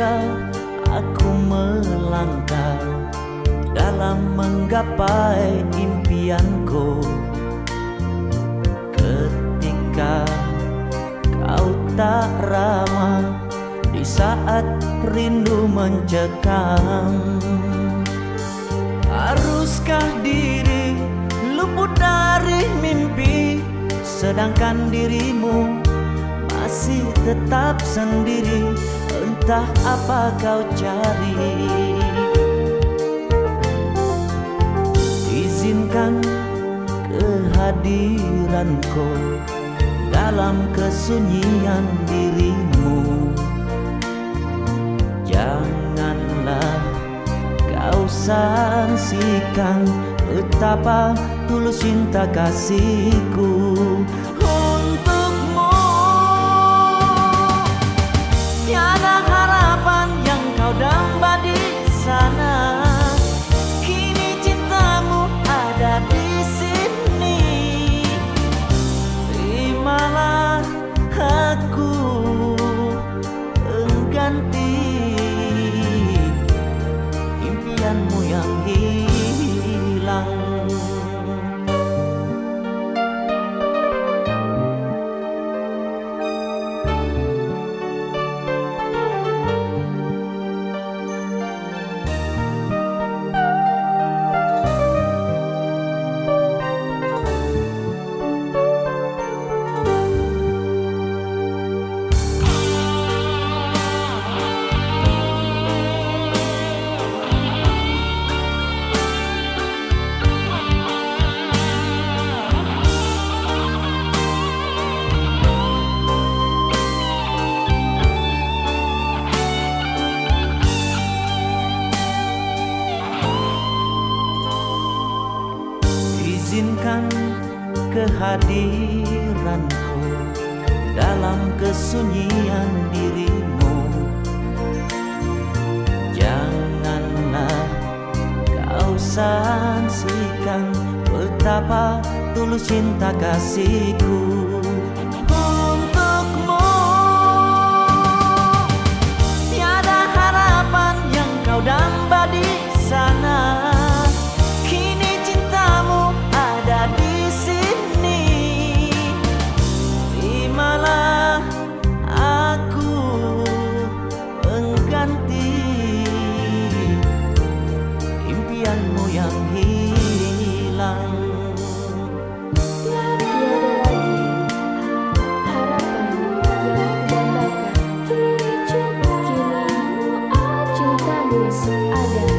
saja aku melangkah dalam menggapai impianku. Ketika kau tak ramah di saat rindu mencekam haruskah diri luput dari mimpi? Sedangkan dirimu masih tetap sendiri. Entah apa kau cari. Izinkan kehadiranku Dalam kesunyian dirimu. Janganlah kau sangsikan Betapa tulus cinta kasihku izinkan kehadiranku dalam kesunyian dirimu. Janganlah kau saksikan betapa tulus cinta kasihku olhos.